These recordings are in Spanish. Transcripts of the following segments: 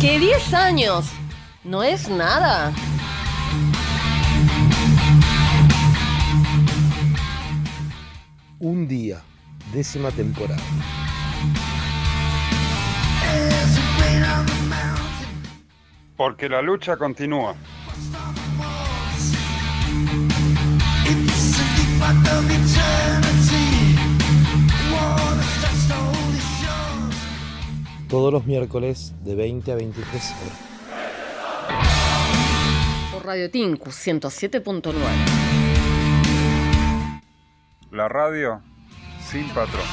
Que 10 años no es nada. Un día, décima temporada. Porque la lucha continúa. Todos los miércoles de 20 a 23 horas. Por Radio Tinku 107.9. La radio sin patrón.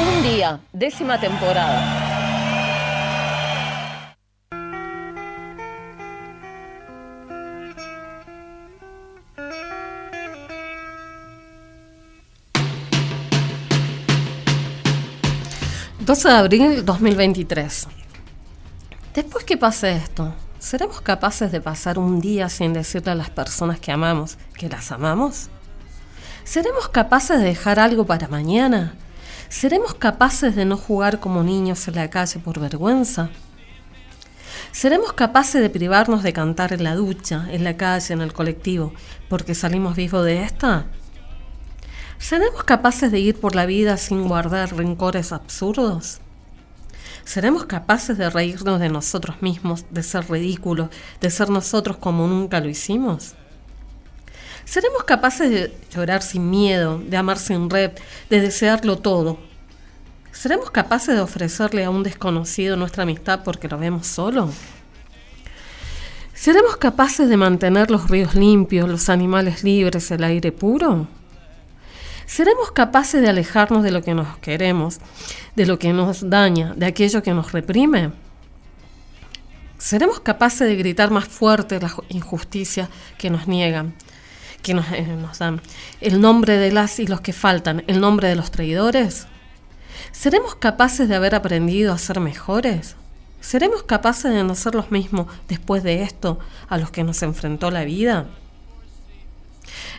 Un día, décima temporada. ...12 de abril 2023... Después que pase esto... ¿Seremos capaces de pasar un día sin decirle a las personas que amamos que las amamos? ¿Seremos capaces de dejar algo para mañana? ¿Seremos capaces de no jugar como niños en la calle por vergüenza? ¿Seremos capaces de privarnos de cantar en la ducha, en la calle, en el colectivo, porque salimos vivos de esta? ¿Seremos capaces de ir por la vida sin guardar rencores absurdos? ¿Seremos capaces de reírnos de nosotros mismos, de ser ridículos, de ser nosotros como nunca lo hicimos? ¿Seremos capaces de llorar sin miedo, de amar sin red, de desearlo todo? ¿Seremos capaces de ofrecerle a un desconocido nuestra amistad porque lo vemos solo? ¿Seremos capaces de mantener los ríos limpios, los animales libres, el aire puro? ¿Seremos capaces de alejarnos de lo que nos queremos, de lo que nos daña, de aquello que nos reprime? ¿Seremos capaces de gritar más fuerte las injusticias que nos niegan, que nos, eh, nos dan? ¿El nombre de las y los que faltan, el nombre de los traidores? ¿Seremos capaces de haber aprendido a ser mejores? ¿Seremos capaces de no ser los mismos después de esto a los que nos enfrentó la vida?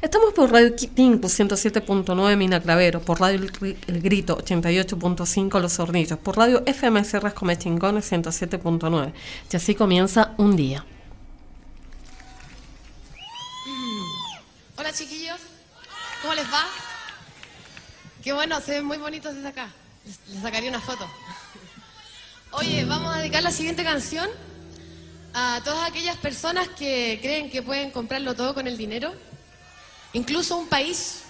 Estamos por Radio Tinku 107.9 Mina Clavero, por Radio El Grito 88.5 Los Hornillos, por Radio FMS Come Chingones 107.9. Y así comienza un día. Hola chiquillos, ¿cómo les va? Qué bueno, se ven muy bonitos desde acá. Les, les sacaría una foto. Oye, vamos a dedicar la siguiente canción a todas aquellas personas que creen que pueden comprarlo todo con el dinero incluso un país.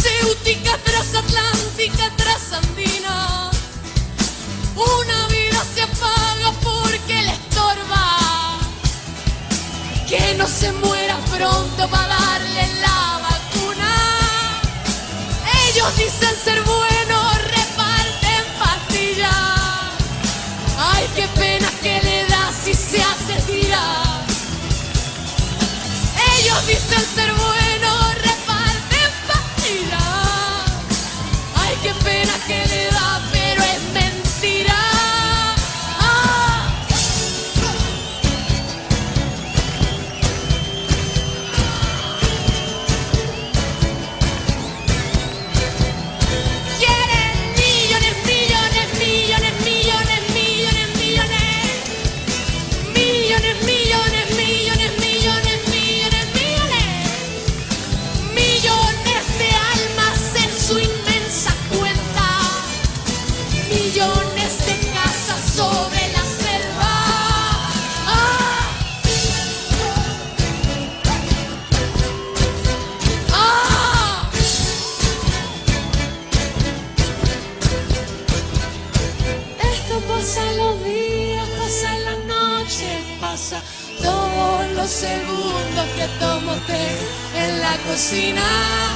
Farmacéutica transatlántica, trasandina. Una vida se apaga porque le estorba. Que no se muera pronto para darle la vacuna. Ellos dicen ser buenos, reparten pastillas. Ay, qué pena que le da si se hace tirar. Ellos dicen ser buenos, en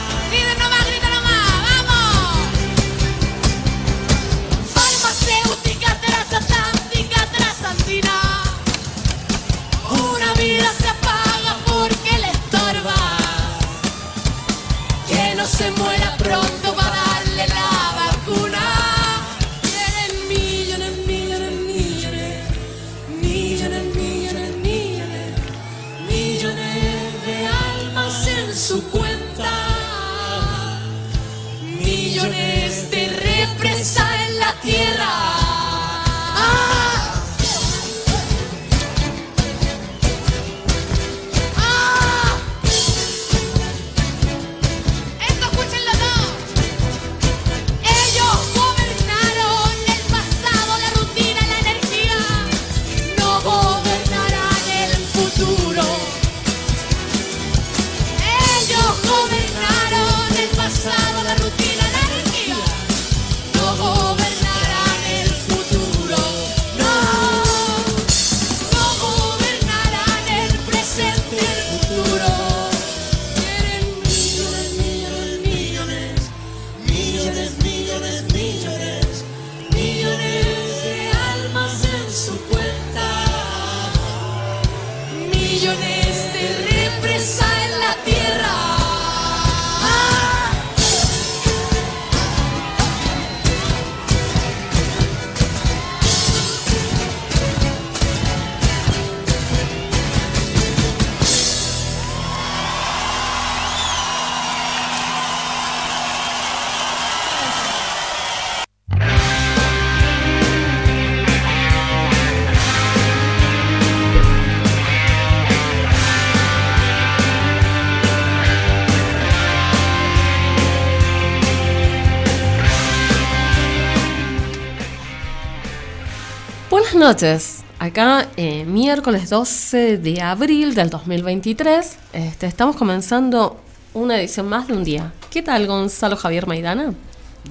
noches. Acá, eh, miércoles 12 de abril del 2023, este, estamos comenzando una edición más de un día. ¿Qué tal, Gonzalo Javier Maidana?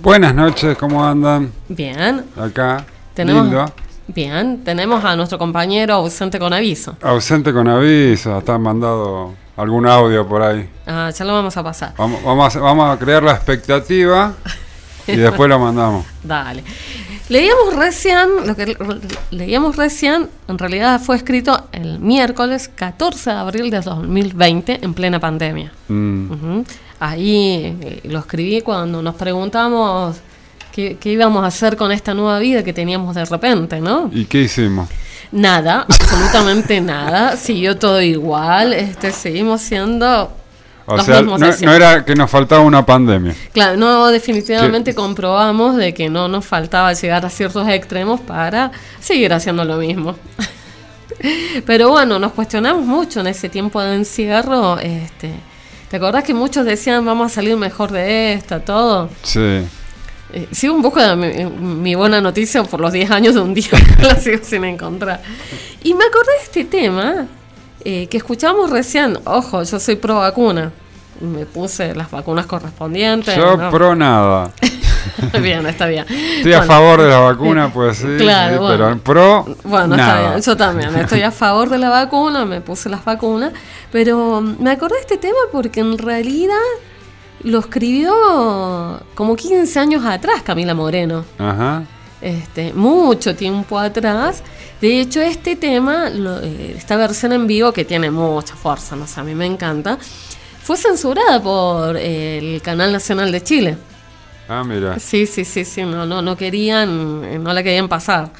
Buenas noches, ¿cómo andan? Bien. Acá, Tenemos, lindo. Bien, tenemos a nuestro compañero ausente con aviso. Ausente con aviso, está mandado algún audio por ahí. Ah, ya lo vamos a pasar. Vamos, vamos, a, vamos a crear la expectativa y después lo mandamos. Dale. Leíamos recién, lo que le- leíamos recién, en realidad fue escrito el miércoles 14 de abril de 2020, en plena pandemia. Mm. Ahí eh, lo escribí cuando nos preguntamos qué, qué íbamos a hacer con esta nueva vida que teníamos de repente, ¿no? ¿Y qué hicimos? Nada, absolutamente nada. Siguió todo igual. Este, seguimos siendo. O los sea, mismos no, era que nos faltaba una pandemia. Claro, no, definitivamente comprobamos de que no nos faltaba llegar a ciertos extremos para seguir haciendo lo mismo. Pero bueno, nos cuestionamos mucho en ese tiempo de encierro. Este, ¿Te acordás que muchos decían vamos a salir mejor de esta, todo? Sí. Eh, sigo en busca de mi, mi buena noticia por los 10 años de un día, la sigo sin encontrar. Y me acordé de este tema eh, que escuchamos recién. Ojo, yo soy pro vacuna. Me puse las vacunas correspondientes. Yo ¿no? pro nada. bien, está bien. Estoy a favor de la vacuna, pues sí, claro, sí, bueno. pero pro Bueno, nada. está bien, yo también estoy a favor de la vacuna, me puse las vacunas, pero me acordé de este tema porque en realidad lo escribió como 15 años atrás Camila Moreno. Ajá. Este, mucho tiempo atrás. De hecho, este tema, lo- eh, esta versión en vivo que tiene mucha fuerza, no sé, a mí me encanta, fue censurada por eh, el Canal Nacional de Chile. Ah, mira. Sí, sí, sí, sí, no, no, no querían, no la querían pasar.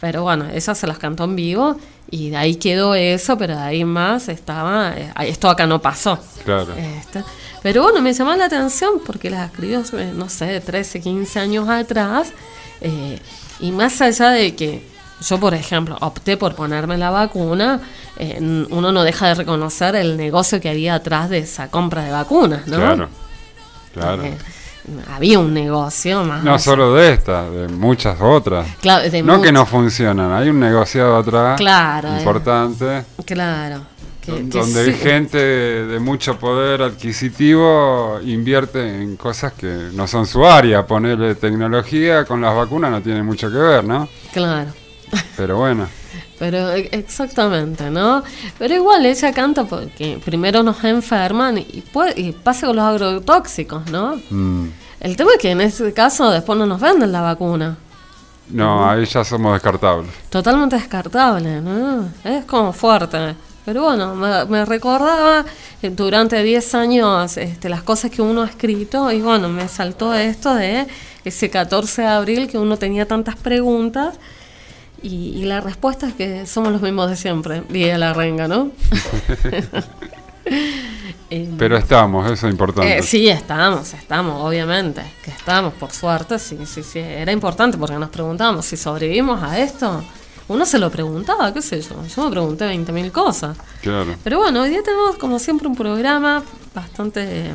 Pero bueno, ella se las cantó en vivo y de ahí quedó eso, pero de ahí más estaba, eh, esto acá no pasó. Claro. Este, Pero bueno, me llamó la atención porque las escribió, no sé, 13, 15 años atrás. Eh, y más allá de que yo, por ejemplo, opté por ponerme la vacuna, eh, uno no deja de reconocer el negocio que había atrás de esa compra de vacunas, ¿no? Claro. Claro. Eh, había un negocio más. No allá. solo de esta, de muchas otras. Claro, de no que no funcionan, hay un negociado atrás Claro, eh. importante, Claro. Que- don- que donde sí. gente de mucho poder adquisitivo invierte en cosas que no son su área. Ponerle tecnología con las vacunas no tiene mucho que ver, ¿no? Claro. Pero bueno, Pero e- exactamente, ¿no? Pero igual ella canta porque primero nos enferman y, puede- y pasa con los agrotóxicos, ¿no? mm, El tema es que en este caso después no nos venden la vacuna. no, ahí ya somos descartables. Totalmente descartable, ¿no? Es como fuerte. Pero bueno, me, me recordaba eh, durante 10 años este, las cosas que uno ha escrito y bueno, me saltó esto de ese 14 de abril que uno tenía tantas preguntas y, y la respuesta es que somos los mismos de siempre, Día la Renga, ¿no? Eh, Pero estamos, eso es importante. eh, sí, estamos, estamos, obviamente, que estamos, por suerte, sí, sí, sí, era importante porque nos preguntábamos si sobrevivimos a esto. Uno se lo preguntaba, qué sé yo, yo me pregunté 20.000 cosas. Claro. Pero bueno, hoy día tenemos como siempre un programa bastante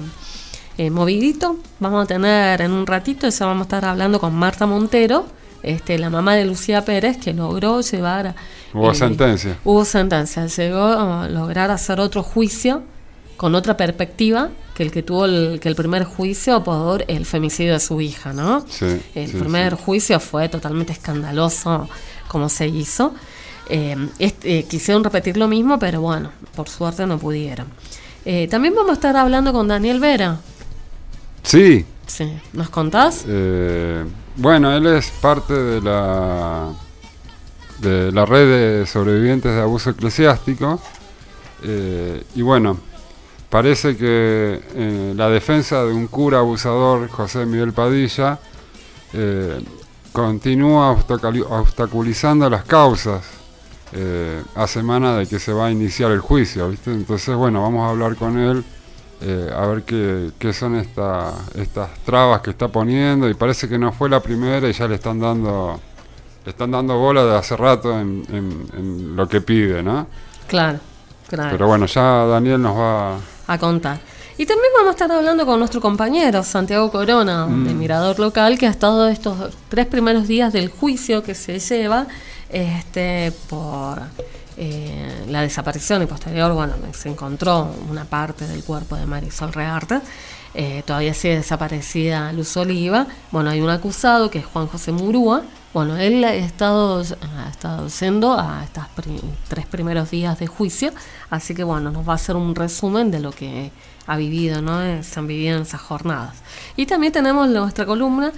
eh, movidito. Vamos a tener en un ratito, eso vamos a estar hablando con Marta Montero, este, la mamá de Lucía Pérez, que logró llevar... a- Hubo sentencia. Hubo sentencia, llegó a lograr hacer otro juicio con otra perspectiva que el que tuvo el, que el primer juicio por el femicidio de su hija, ¿no? Sí, El sí, primer sí. juicio fue totalmente escandaloso como se hizo. Eh, este, eh, quisieron repetir lo mismo, pero bueno, por suerte no pudieron. Eh, también vamos a estar hablando con Daniel Vera. Sí, Sí, ¿nos contás? eh, bueno, él es parte de la de la red de sobrevivientes de abuso eclesiástico y bueno, parece que la defensa de un cura abusador, José Miguel Padilla, continúa obstaculi- obstaculizando las causas eh, a semana de que se va a iniciar el juicio, ¿viste? Entonces, bueno, vamos a hablar con él, eh, a ver qué, qué son esta- estas trabas que está poniendo, y parece que no fue la primera y ya le están dando, le están dando bola de hace rato en, en- en lo que pide, ¿no? Claro, claro. Pero bueno, ya Daniel nos va... a contar. Y también vamos a estar hablando con nuestro compañero Santiago Corona, Mm. de Mirador Local, que ha estado estos tres primeros días del juicio que se lleva este, por eh, la desaparición y posterior, bueno, se encontró una parte del cuerpo de Marisol Rearte. Eh, todavía sigue desaparecida Luz Oliva. Bueno, hay un acusado que es Juan José Murúa. Bueno, él ha estado, ha estado yendo a estos tres primeros días de juicio, así que bueno, nos va a hacer un resumen de lo que ha vivido, ¿no? Eh, Se han vivido en esas jornadas. Y también tenemos nuestra columna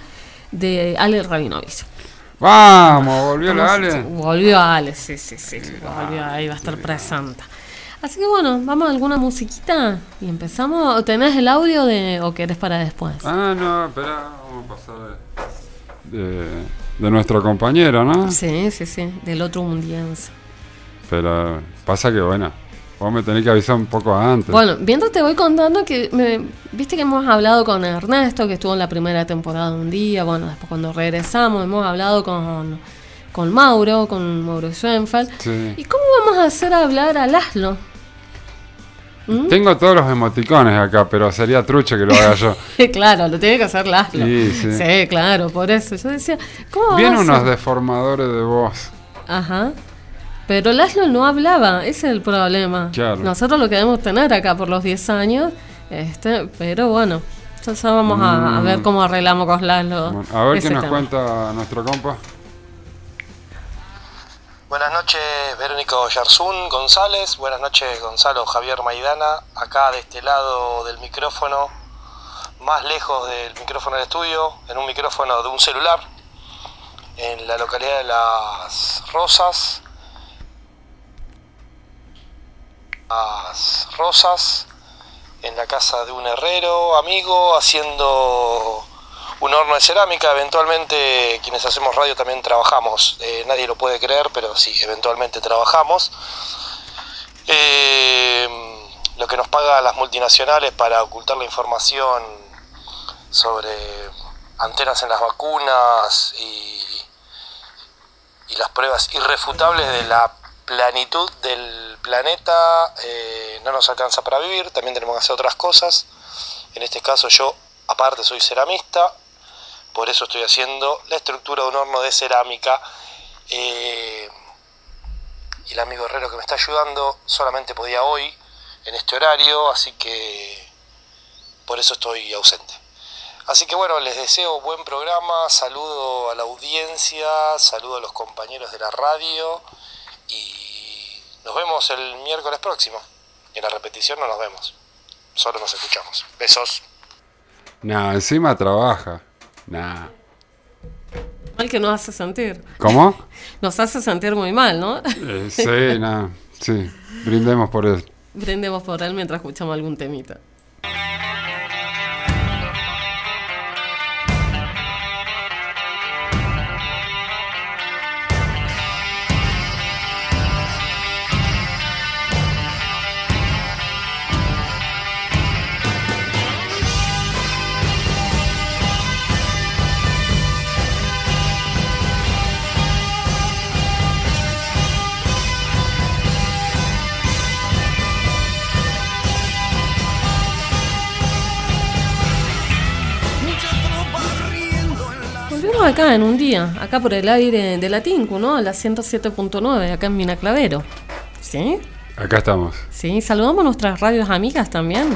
de Ale Rabinovich. ¡Vamos! ¿Volvió la Ale? Volvió Ale, sí, sí, sí. Volvió, ahí va a estar presente. Así que bueno, vamos a alguna musiquita y empezamos. ¿Tenés el audio de o querés para después? Ah, no, espera, vamos a pasar de, de, de nuestro compañero, ¿no? Sí, sí, sí, del otro mundiense. Pero pasa que, bueno, vos me tenés que avisar un poco antes. Bueno, mientras te voy contando que, me- viste que hemos hablado con Ernesto, que estuvo en la primera temporada un día, bueno, después cuando regresamos hemos hablado con, con Mauro, con Mauro Schoenfeld. Sí. ¿Y cómo vamos a hacer hablar a Laszlo? ¿Mm? Tengo todos los emoticones acá, pero sería trucho que lo haga yo. claro, lo tiene que hacer Laszlo. Sí, sí. claro, por eso. Yo decía, ¿cómo Vienen unos deformadores de voz. Ajá. Pero Laszlo no hablaba, ese es el problema. Claro. Nosotros lo queremos tener acá por los 10 años, este, pero bueno, ya ya vamos a, a ver Mm. cómo arreglamos con Laszlo. Bueno, a ver qué nos tema. cuenta nuestro compa. Buenas noches, Verónica Oyarzún González. Buenas noches, Gonzalo Javier Maidana. Acá de este lado del micrófono, más lejos del micrófono del estudio, en un micrófono de un celular, en la localidad de Las Rosas. Las Rosas, en la casa de un herrero amigo, haciendo un horno de cerámica. Eventualmente quienes hacemos radio también trabajamos. Eh, nadie lo puede creer, pero sí, eventualmente trabajamos. Eh, lo que nos pagan las multinacionales para ocultar la información sobre antenas en las vacunas y, y las pruebas irrefutables de la planitud del planeta eh, no nos alcanza para vivir, también tenemos que hacer otras cosas. En este caso yo, aparte, soy ceramista, por eso estoy haciendo la estructura de un horno de cerámica. eh, el amigo Herrero que me está ayudando solamente podía hoy, en este horario, así que por eso estoy ausente. Así que bueno, les deseo buen programa, saludo a la audiencia, saludo a los compañeros de la radio y nos vemos el miércoles próximo. Y en la repetición no nos vemos, solo nos escuchamos. Besos. Nah, encima trabaja. Nah. Mal que nos hace sentir. ¿Cómo? Nos hace sentir muy mal, ¿no? Eh, sí, nah. Sí, brindemos por él. Brindemos por él mientras escuchamos algún temita. Acá en un día, acá por el aire de la Tinku, ¿no? La 107.9, acá en Mina Clavero. ¿Sí? Acá estamos. Sí, saludamos a nuestras radios amigas también.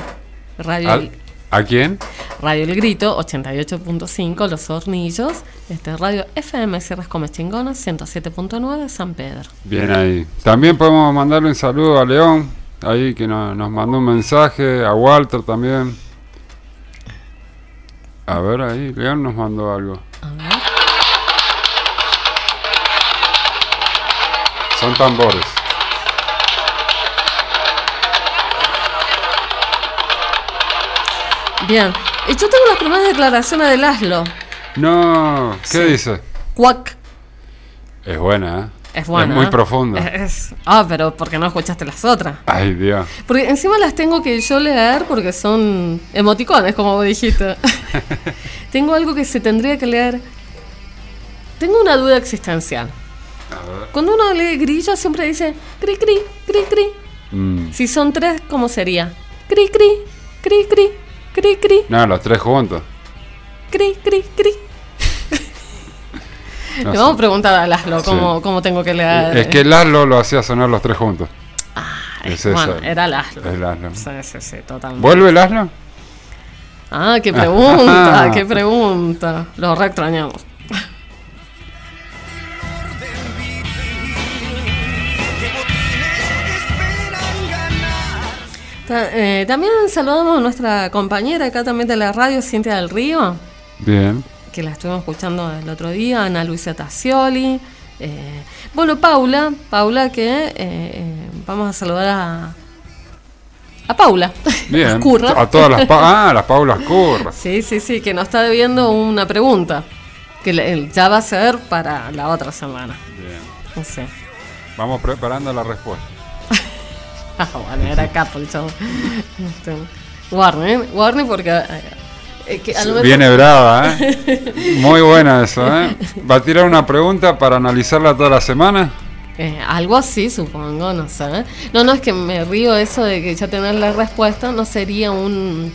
Radio, ¿A, El, ¿a quién? Radio El Grito, 88.5, Los Hornillos. Este, Radio FM Sierras Comes Chingonas, 107.9, San Pedro. Bien ahí. También podemos mandarle un saludo a León, ahí que no- nos mandó un mensaje, a Walter también. A ver ahí, León nos mandó algo. A ver. Son tambores. Bien. Y yo tengo las primeras declaraciones de Laszlo. No, ¿qué Sí. dice? Cuac. Es buena, ¿eh? Es buena. muy ¿eh? profunda. Es- ah, pero porque no escuchaste las otras. Ay, Dios. Porque encima las tengo que yo leer porque son emoticones, como vos dijiste. tengo algo que se tendría que leer. Tengo una duda existencial. Cuando uno lee grillo siempre dice cri cri, cri cri. Mm. Si son tres, ¿cómo sería? Cri cri, cri cri, cri cri, No, los tres juntos. cri cri, cri. No Le vamos a preguntar a Laszlo cómo, Sí. cómo tengo que leer. Es que Laszlo lo hacía sonar los tres juntos. es bueno, era Laszlo. Es Laszlo. Sí, sí, sí, totalmente. ¿Vuelve Laszlo? Ah, qué pregunta, qué pregunta. Lo re extrañamos. Eh, también saludamos a nuestra compañera acá también de la radio, Cintia del Río, Bien. que la estuvimos escuchando el otro día, Ana Luisa Tassioli. eh, bueno, Paula, Paula que eh, vamos a saludar a, a Paula. Bien. Ascurra. A todas las pa ah, las Paulas Curras. Sí, sí, sí, que nos está debiendo una pregunta. Que le- ya va a ser para la otra semana. Bien. No sé. Vamos preparando la respuesta. Bueno, era capo el chavo. Este, Warner, Warner porque... eh, eh, que a lo Viene brava, ¿eh? Muy buena eso, ¿eh? ¿Va a tirar una pregunta para analizarla toda la semana? eh, algo así, supongo, no sé. No, no, es que me río eso de que ya tener la respuesta no sería un...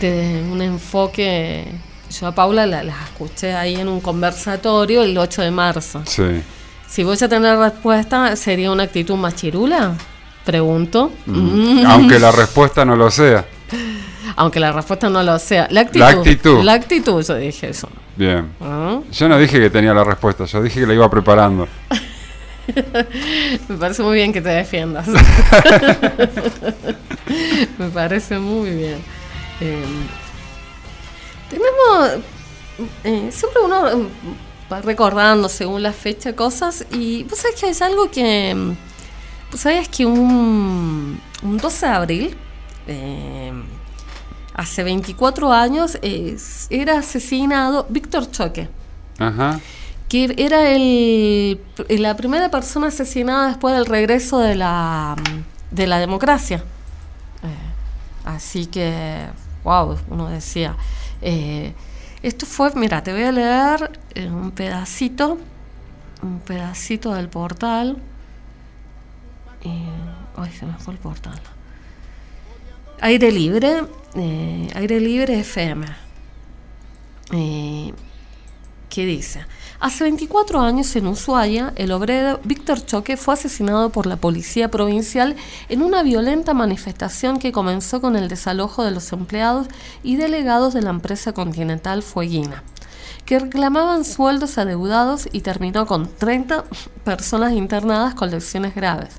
De, un enfoque... Yo a Paula la, la escuché ahí en un conversatorio el 8 de marzo. Sí. Si vos ya tenés la respuesta, ¿sería una actitud machirula? Pregunto. Mm. Mm. Aunque la respuesta no lo sea. Aunque la respuesta no lo sea. La actitud. La actitud. La actitud, yo dije eso. Bien. Ah, Yo no dije que tenía la respuesta, yo dije que la iba preparando. Me parece muy bien que te defiendas. Me parece muy bien. Eh, tenemos. eh, siempre uno eh, va recordando según la fecha cosas. Y vos sabés que hay algo que. Sabías que un, un 12 de abril. eh, hace 24 años eh, era asesinado Víctor Choque. Ajá. que era el, la primera persona asesinada después del regreso de la, de la democracia. Eh, así que, wow, uno decía. eh, esto fue, mira, te voy a leer eh, un pedacito, un pedacito del portal. Y, ay, se me fue el portal. Aire Libre, eh, Aire Libre FM. Eh, que dice, hace 24 años en Ushuaia, el obrero Víctor Choque fue asesinado por la policía provincial en una violenta manifestación que comenzó con el desalojo de los empleados y delegados de la empresa continental Fueguina, que reclamaban sueldos adeudados y terminó con 30 personas internadas con lesiones graves.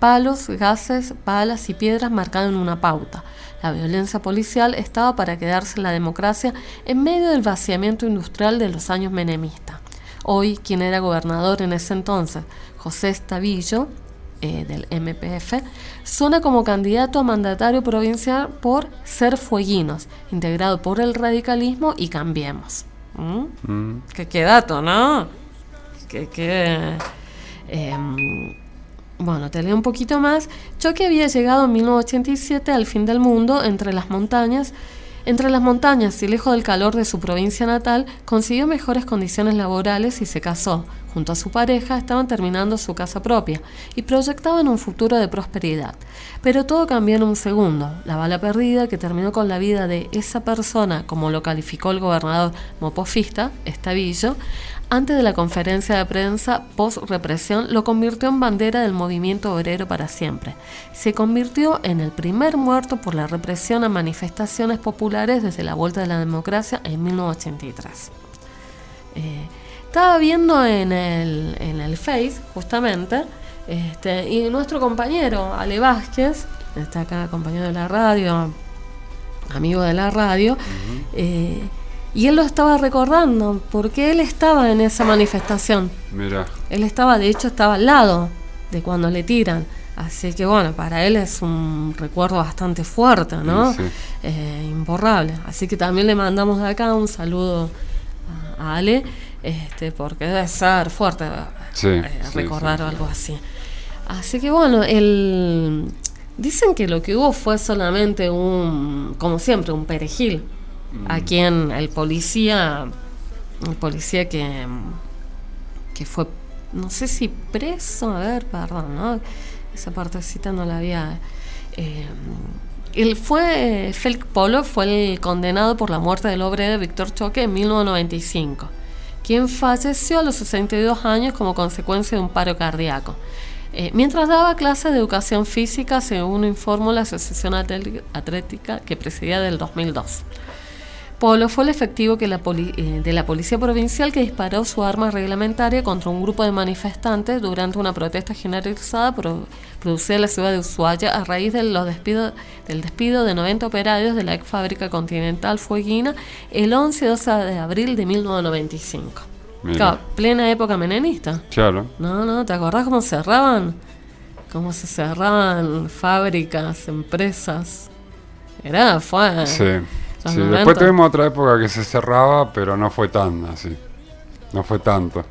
Palos, gases, balas y piedras marcaron una pauta. La violencia policial estaba para quedarse en la democracia en medio del vaciamiento industrial de los años menemistas. Hoy, quien era gobernador en ese entonces, José Estavillo, eh, del MPF, suena como candidato a mandatario provincial por Ser Fueguinos, integrado por el radicalismo y Cambiemos. ¿Mm? Mm. ¿Qué, qué dato, ¿no? Que, que, em, bueno, te leo un poquito más. Choque había llegado en 1987 al fin del mundo entre las montañas. Entre las montañas y lejos del calor de su provincia natal, consiguió mejores condiciones laborales y se casó, junto a su pareja, estaban terminando su casa propia y proyectaban un futuro de prosperidad. Pero todo cambió en un segundo. La bala perdida que terminó con la vida de esa persona, como lo calificó el gobernador mopofista, Estavillo, antes de la conferencia de prensa post-represión, lo convirtió en bandera del movimiento obrero para siempre. Se convirtió en el primer muerto por la represión a manifestaciones populares desde la vuelta de la democracia en 1983. Eh, estaba viendo en el, en el Face, justamente, este, y nuestro compañero Ale Vázquez, está acá compañero de la radio, amigo de la radio, eh, y él lo estaba recordando, porque él estaba en esa manifestación. Mira, Él estaba, de hecho, estaba al lado de cuando le tiran. Así que bueno, para él es un recuerdo bastante fuerte, ¿no? Sí. Eh, imborrable. Así que también le mandamos de acá un saludo a, Ale, este, porque debe ser fuerte Sí, eh, sí, recordar sí, sí. algo así. Así que bueno, el, dicen que lo que hubo fue solamente un, como siempre, un perejil. Mm. A quien el policía, el policía que, que fue, no sé si preso, a ver, perdón, ¿no? Esa partecita no la había... eh, él fue, Félix Polo fue el condenado por la muerte del obrero Víctor Choque en 1995, quien falleció a los 62 años como consecuencia de un paro cardíaco. Eh, mientras daba clases de educación física, según informó la Asociación Atlética que presidía del 2002. Polo fue el efectivo que la eh, de la Policía Provincial que disparó su arma reglamentaria contra un grupo de manifestantes durante una protesta generalizada pro- producida en la ciudad de Ushuaia a raíz de los despido- del despido de 90 operarios de la ex fábrica Continental Fueguina el 11 y 12 de abril de 1995. Mira. Claro, plena época menenista. claro. No, no, ¿te acordás cómo cerraban? Cómo se cerraban fábricas, empresas. Era, fue. Sí. Sí. Después tuvimos otra época que se cerraba, pero no fue tan así. No fue tanto.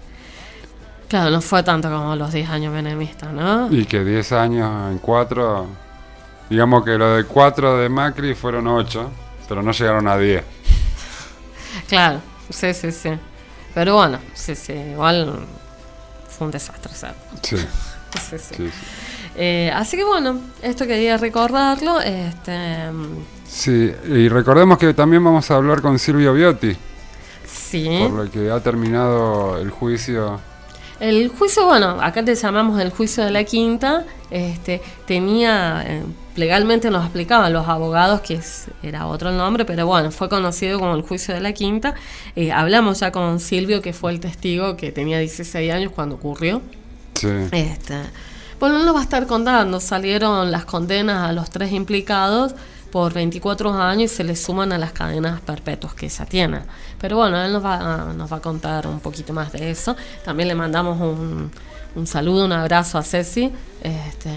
Claro, no fue tanto como los 10 años menemistas, ¿no? Y que 10 años en 4, digamos que lo de 4 de Macri fueron 8, pero no llegaron a 10. Claro, sí, sí, sí. Pero bueno, sí, sí, igual fue un desastre, ¿sabes? Sí, Sí, sí. sí. sí. Eh, así que bueno, esto quería recordarlo. Este, Sí, y recordemos que también vamos a hablar con Silvio Biotti, sí. por lo que ha terminado el juicio. El juicio, bueno, acá le llamamos el juicio de la quinta, este, tenía, eh, legalmente nos explicaban los abogados que es- era otro el nombre, pero bueno, fue conocido como el juicio de la quinta. Eh, hablamos ya con Silvio, que fue el testigo que tenía 16 años cuando ocurrió. Sí, Este, bueno, él nos va a estar contando, salieron las condenas a los tres implicados por 24 años y se le suman a las cadenas perpetuas que ya tienen. Pero bueno, él nos va, a- nos va a contar un poquito más de eso. También le mandamos un, un saludo, un abrazo a Ceci. Este,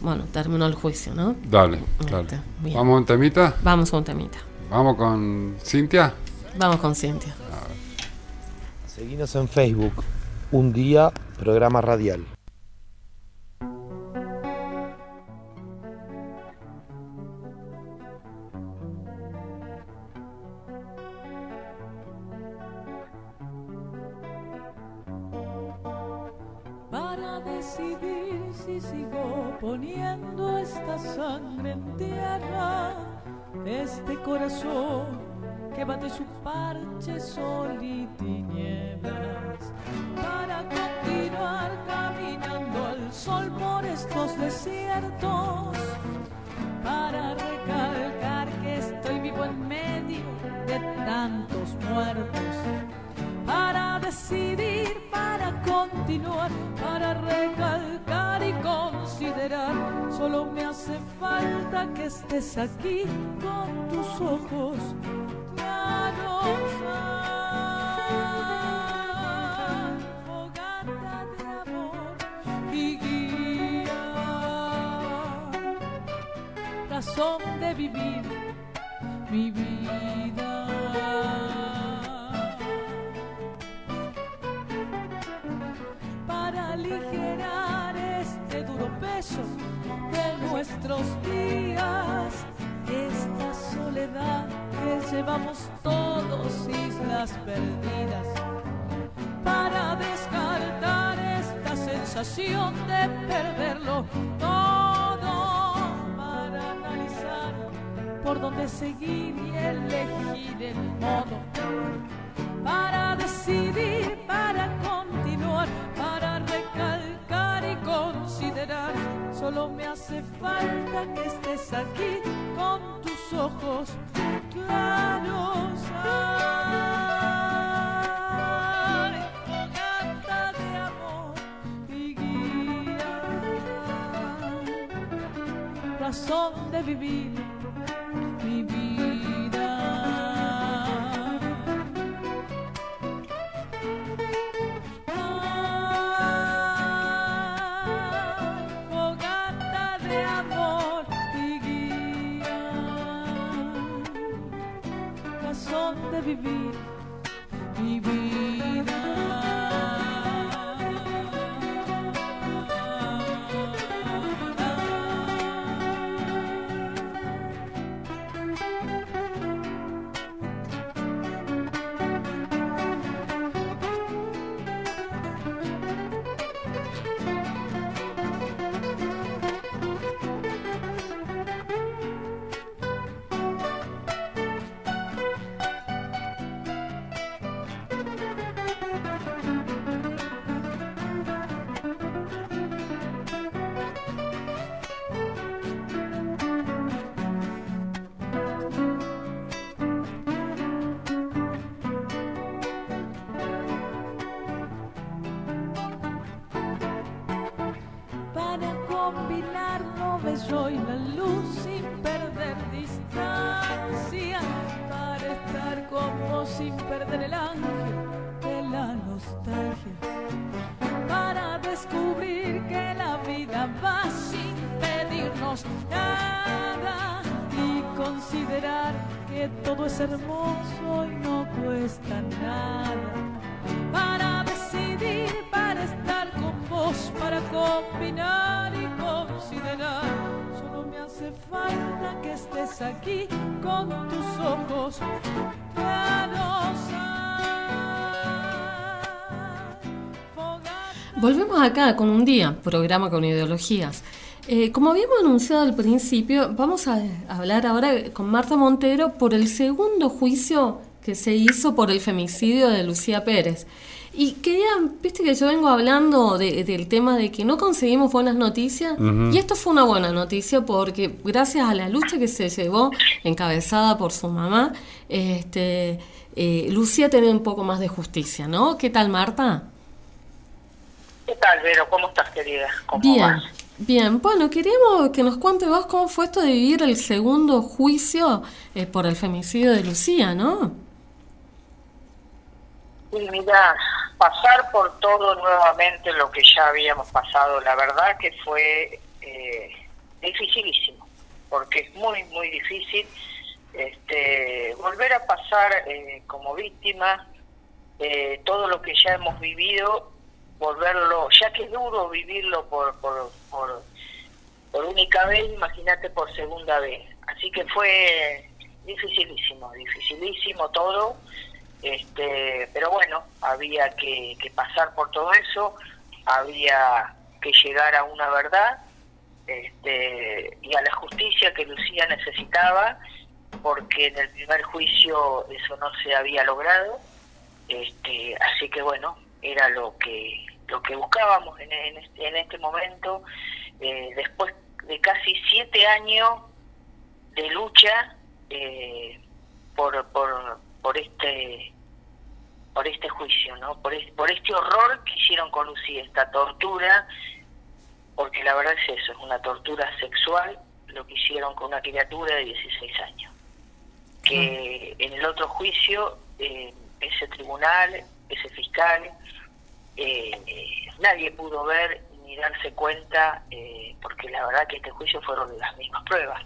bueno, terminó el juicio, ¿no? dale, dale. Este. ¿Vamos a un temita? Vamos a un temita. ¿Vamos con Cintia? Vamos con Cintia. Seguinos en Facebook. Un día, programa radial. Decidir si sigo poniendo esta sangre en tierra, este corazón que bate su parche sol y tinieblas, para continuar caminando al sol por estos desiertos, para recalcar que estoy vivo en medio de tantos muertos para decidir, para recalcar y considerar. Solo me hace falta que estés aquí con tus ojos claros. Ay, fogata de amor y guía, razón de vivir mi vida. Nuestros días, esta soledad que llevamos todos islas perdidas, para descargar tentación de perderlo todo para analizar por dónde seguir y elegir el modo para decidir, para continuar, para recalcar y considerar. Solo me hace falta que estés aquí con tus ojos claros. Ay, de amor y guía, razón de vivir aquí con tus ojos Volvemos acá con un día, programa con ideologías. Eh, como habíamos anunciado al principio, vamos a hablar ahora con Marta Montero por el segundo juicio que se hizo por el femicidio de Lucía Pérez. Y quería, viste que yo vengo hablando de- del tema de que no conseguimos buenas noticias, y esto fue una buena noticia porque gracias a la lucha que se llevó, encabezada por su mamá, este, eh, Lucía tiene un poco más de justicia, ¿no? ¿Qué tal, Marta? ¿Qué tal, Vero? ¿Cómo estás, querida? ¿Cómo Bien, vas? bien. Bueno, queríamos que nos cuente vos cómo fue esto de vivir el segundo juicio eh, por el femicidio de Lucía, ¿no? Y mira, pasar por todo nuevamente lo que ya habíamos pasado, la verdad que fue eh, dificilísimo, porque es muy, muy difícil este, volver a pasar eh, como víctima eh, todo lo que ya hemos vivido, volverlo, ya que es duro vivirlo por, por, por, por única vez, imagínate por segunda vez. Así que fue dificilísimo, dificilísimo todo. Este, pero bueno, había que, que pasar por todo eso, había que llegar a una verdad este, y a la justicia que Lucía necesitaba, porque en el primer juicio eso no se había logrado. Este, así que bueno, era lo que lo que buscábamos en, en este, en este momento, eh, después de casi siete años de lucha eh, por, por, por este por este juicio, ¿no? Por, es- por este horror que hicieron con Lucía, esta tortura, porque la verdad es eso, es una tortura sexual lo que hicieron con una criatura de 16 años. Que en el otro juicio, eh, ese tribunal, ese fiscal, eh, eh, nadie pudo ver ni darse cuenta, eh, porque la verdad que este juicio fueron las mismas pruebas.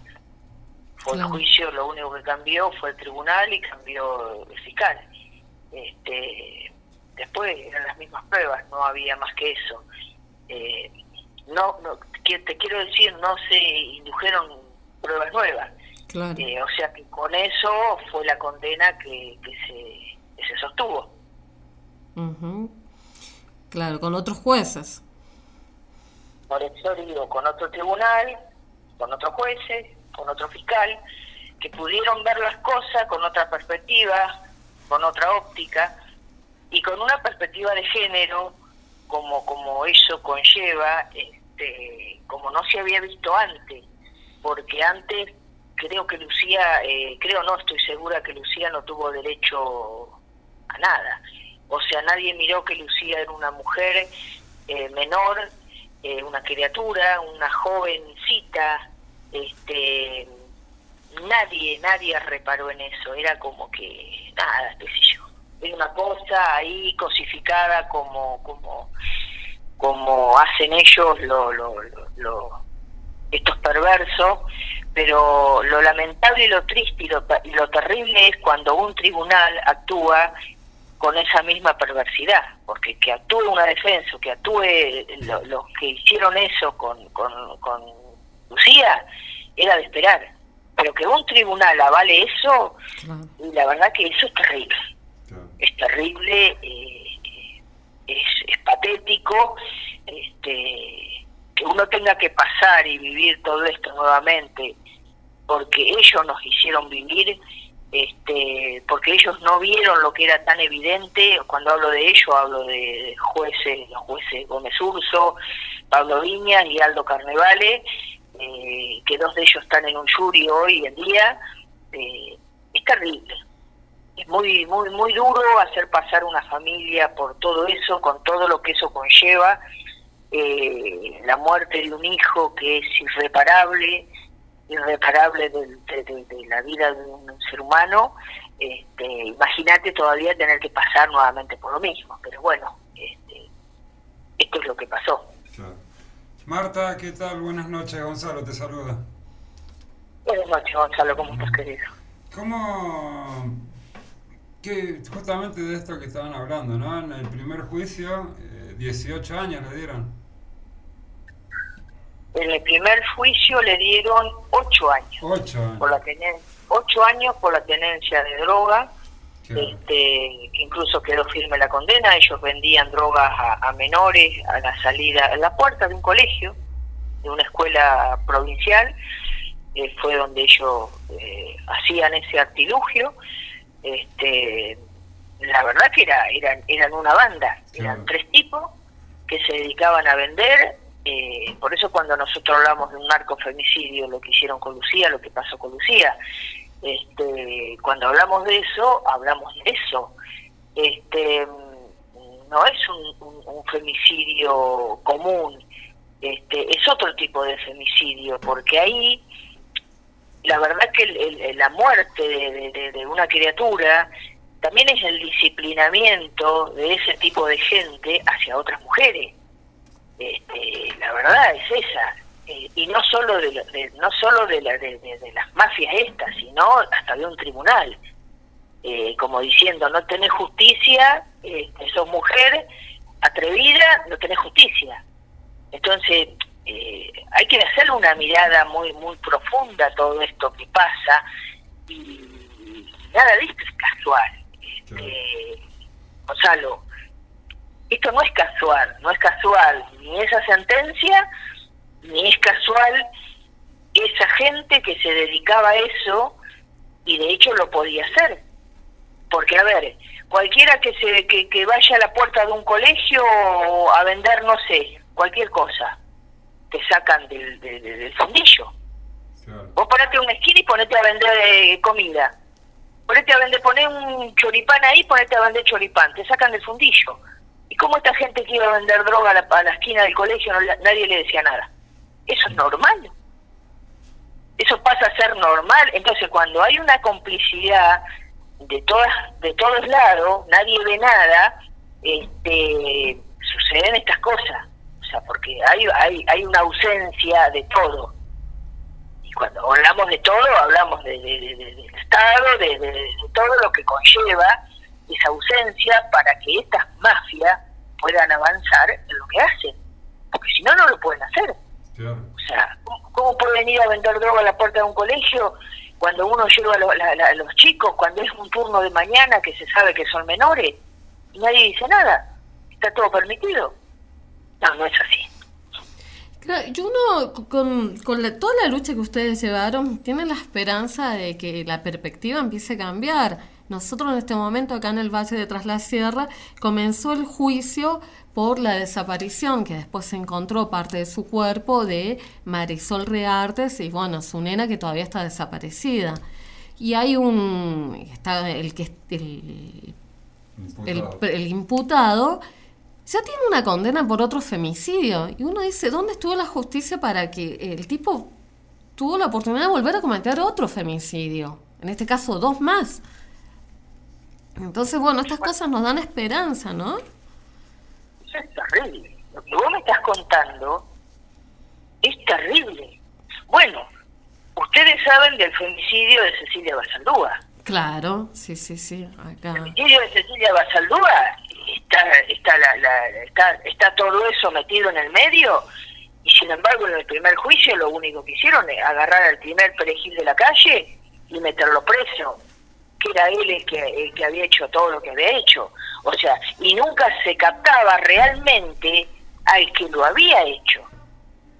Fue el juicio, lo único que cambió fue el tribunal y cambió el fiscal. Este, después eran las mismas pruebas, no había más que eso. Eh, no, no que- te quiero decir, no se indujeron pruebas nuevas. Claro. Eh, o sea que con eso fue la condena que, que se, que se sostuvo. Ujú. Claro, con otros jueces. Por eso digo, con otro tribunal, con otros jueces, con otro fiscal, que pudieron ver las cosas con otra perspectiva, con otra óptica y con una perspectiva de género como como eso conlleva este como no se había visto antes porque antes creo que Lucía eh, creo no estoy segura que Lucía no tuvo derecho a nada. O sea nadie miró que Lucía era una mujer eh, menor eh, una criatura una jovencita este nadie nadie reparó en eso. Era como que nada qué sé yo. Era una cosa ahí cosificada como como como hacen ellos lo, lo, lo, estos perversos pero lo lamentable y lo triste y lo, terrible es cuando un tribunal actúa con esa misma perversidad, porque que actúe una defensa, que actúe lo- los que hicieron eso con, con, con Lucía, era de esperar. Pero que un tribunal avale eso, Claro. y la verdad que eso es terrible. Es terrible, eh, es, es patético, este, que uno tenga que pasar y vivir todo esto nuevamente, porque ellos nos hicieron vivir, este, porque ellos no vieron lo que era tan evidente. Cuando hablo de ellos, hablo de jueces, los jueces Gómez Urso, Pablo Viñas y Aldo Carnevale, eh, que dos de ellos están en un jury hoy en día. Eh, es terrible es muy muy muy duro hacer pasar una familia por todo eso con todo lo que eso conlleva eh, la muerte de un hijo que es irreparable irreparable de, de- la vida de un ser humano este, imagínate todavía tener que pasar nuevamente por lo mismo pero bueno este, esto es lo que pasó. Marta, ¿qué tal? Buenas noches, Gonzalo, te saluda. buenas noches Gonzalo ¿cómo estás querido? ¿Cómo, que justamente de esto que estaban hablando, ¿no? En el primer juicio, eh, 18 años le dieron. en el primer juicio le dieron ocho años 8 años. por la tenen- ocho años por la tenencia de droga Claro. este, que incluso quedó firme la condena, ellos vendían drogas a, a menores a la salida, a la puerta de un colegio, de una escuela provincial, eh, fue donde ellos eh, hacían ese artilugio, este, la verdad que era, eran, eran una banda, eran tres tipos que se dedicaban a vender, eh, por eso cuando nosotros hablamos de un narcofemicidio, lo que hicieron con Lucía, lo que pasó con Lucía, este, cuando hablamos de eso, hablamos de eso. Este, no es un, un- un femicidio común, este, es otro tipo de femicidio, porque ahí la verdad que el- la muerte de- de una criatura también es el disciplinamiento de ese tipo de gente hacia otras mujeres. Este, la verdad es esa. Eh, y no solo de, la- de- no solo de, la- de, las mafias estas, sino hasta de un tribunal. Eh, como diciendo, no tenés justicia, este, sos mujer atrevida, no tenés justicia. Entonces, eh, hay que hacerle una mirada muy muy profunda a todo esto que pasa y nada de esto es casual. Este, Gonzalo, esto no es casual, no es casual ni esa sentencia, ni es casual esa gente que se dedicaba a eso y de hecho lo podía hacer. Porque, a ver, cualquiera que, se, que, que vaya a la puerta de un colegio a vender, no sé, cualquier cosa, te sacan del, de- de- del fundillo. Vos ponete una esquina y ponete a vender eh, comida. Ponete a vender, poné un choripán ahí, ponete a vender choripán, te sacan del fundillo. ¿Y cómo esta gente que iba a vender droga a la, a la esquina del colegio no nadie le decía nada? Eso es normal. Eso pasa a ser normal. Entonces, cuando hay una complicidad de todas de todos lados, nadie ve nada, este, suceden estas cosas. O sea, porque hay, hay, hay una ausencia de todo. Y cuando hablamos de todo, hablamos de, de- de- de- del Estado, de todo lo que conlleva esa ausencia para que estas mafias puedan avanzar en lo que hacen. Porque si no, no lo pueden hacer. O sea, ¿cómo, cómo pueden ir a vender droga a la puerta de un colegio cuando uno lleva a, lo- la- la- a los chicos, cuando es un turno de mañana que se sabe que son menores? Y nadie dice nada. Está todo permitido. No, no es así. Claro, y uno con, con la- toda la lucha que ustedes llevaron tiene la esperanza de que la perspectiva empiece a cambiar. Nosotros en este momento acá en el Valle de Tras la Sierra comenzó el juicio por la desaparición, que después se encontró parte de su cuerpo de Marisol Reartes y bueno, su nena que todavía está desaparecida. Y hay un, está el que el, el, el imputado ya tiene una condena por otro femicidio. Y uno dice, ¿dónde estuvo la justicia para que el tipo tuvo la oportunidad de volver a cometer otro femicidio? En este caso, dos más. Entonces, bueno, estas cosas nos dan esperanza, ¿no? Eso es terrible. Lo que vos me estás contando es terrible. Bueno, ustedes saben del femicidio de Cecilia Basaldúa. Claro, sí, sí, sí, acá. El femicidio de Cecilia Basaldúa, está, está, la, la- está, está todo eso metido en el medio y sin embargo en el primer juicio lo único que hicieron es agarrar al primer perejil de la calle y meterlo preso que era él el que, el que había hecho todo lo que había hecho. O sea, y nunca se captaba realmente al que lo había hecho.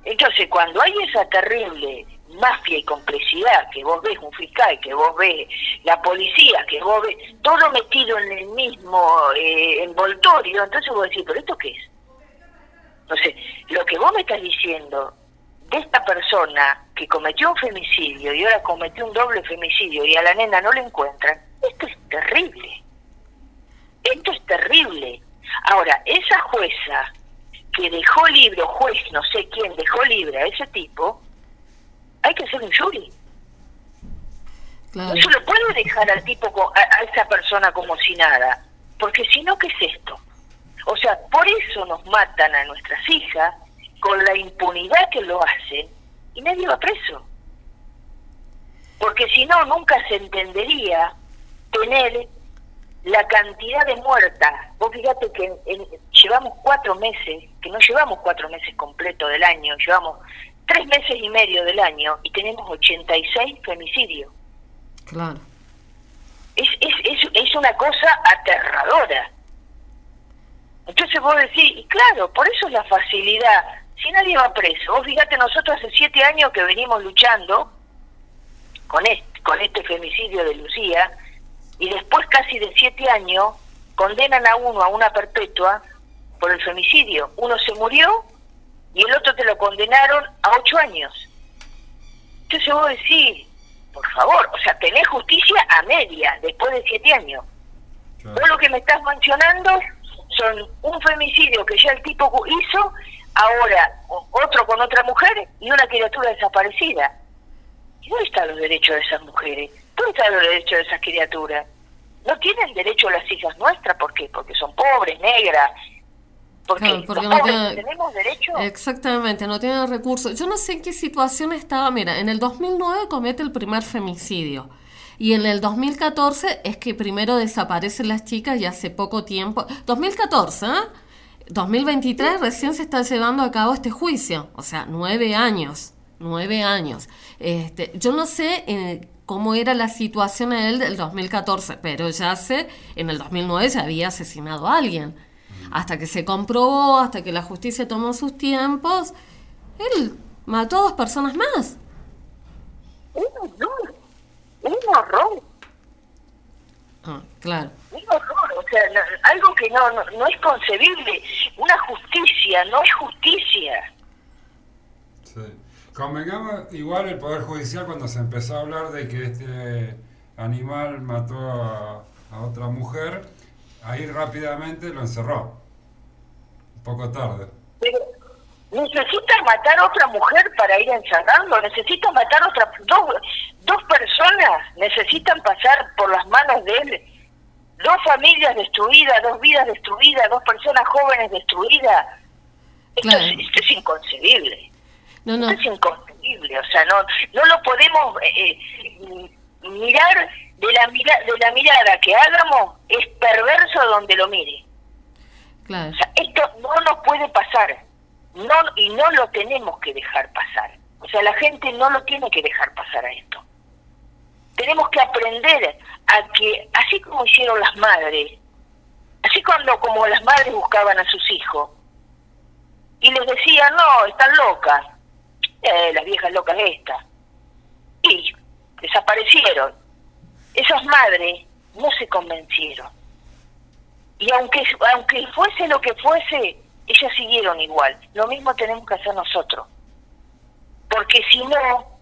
Entonces, cuando hay esa terrible mafia y complicidad, que vos ves un fiscal, que vos ves la policía, que vos ves todo metido en el mismo eh, envoltorio, entonces vos decís, ¿pero esto qué es? Entonces, lo que vos me estás diciendo de esta persona que cometió un femicidio y ahora cometió un doble femicidio y a la nena no la encuentran, esto es terrible. Esto es terrible. Ahora, esa jueza que dejó libre, o juez, no sé quién, dejó libre a ese tipo, hay que hacer un jury. Claro. No se lo puede dejar al tipo, a, a esa persona como si nada, porque si no, ¿qué es esto? O sea, por eso nos matan a nuestras hijas, con la impunidad que lo hacen, y nadie va preso. Porque si no, nunca se entendería tener la cantidad de muertas. Vos fíjate que en- en- llevamos cuatro meses, que no llevamos cuatro meses completos del año, llevamos tres meses y medio del año y tenemos 86 femicidios. Claro. Es, es, es, es una cosa aterradora. Entonces vos decís, y claro, por eso es la facilidad. Si nadie va preso, vos fíjate, nosotros hace siete años que venimos luchando con este, con este femicidio de Lucía, y después casi de siete años condenan a uno a una perpetua por el femicidio. Uno se murió y el otro te lo condenaron a ocho años. Entonces vos decís, por favor, o sea, tenés justicia a media después de siete años. Vos lo que me estás mencionando son un femicidio que ya el tipo hizo, ahora otro con otra mujer y una criatura desaparecida. ¿Y dónde están los derechos de esas mujeres? ¿Dónde están los derechos de esas criaturas? No tienen derecho las hijas nuestras, ¿por qué? Porque son pobres, negras. Porque, Claro, porque no tiene- tenemos derecho. Exactamente, no tiene recursos. Yo no sé en qué situación estaba. Mira, en el 2009 comete el primer femicidio. Y en el 2014 es que primero desaparecen las chicas y hace poco tiempo. 2014, ¿eh? 2023 recién se está llevando a cabo este juicio. O sea, nueve años. Nueve años. Este, yo no sé eh, cómo era la situación en él del 2014, pero ya sé, en el 2009 ya había asesinado a alguien. Hasta que se comprobó, hasta que la justicia tomó sus tiempos, él mató a dos personas más. Un horror. Un horror. Ah, claro. Un horror. O sea, no- algo que no, no, no es concebible. Una justicia, no es justicia. Sí. Convengamos igual el Poder Judicial cuando se empezó a hablar de que este animal mató a, a otra mujer, ahí rápidamente lo encerró. Un poco tarde. Pero necesita matar a otra mujer para ir encerrando, necesita matar a otra dos, dos personas, necesitan pasar por las manos de él, dos familias destruidas, dos vidas destruidas, dos personas jóvenes destruidas. Esto, Claro. es, esto es inconcebible. No, no. Esto es inconcebible, o sea, no no lo podemos eh, eh, mirar de la mira, de la mirada que hagamos es perverso donde lo mire. Claro. O sea, esto no nos puede pasar. No y no lo tenemos que dejar pasar. O sea, la gente no lo tiene que dejar pasar a esto. Tenemos que aprender a que, así como hicieron las madres, así cuando como las madres buscaban a sus hijos, y les decían, no, están locas, eh, las viejas locas estas. Y desaparecieron. Esas madres no se convencieron. Y aunque, aunque fuese lo que fuese, ellas siguieron igual. Lo mismo tenemos que hacer nosotros. Porque si no,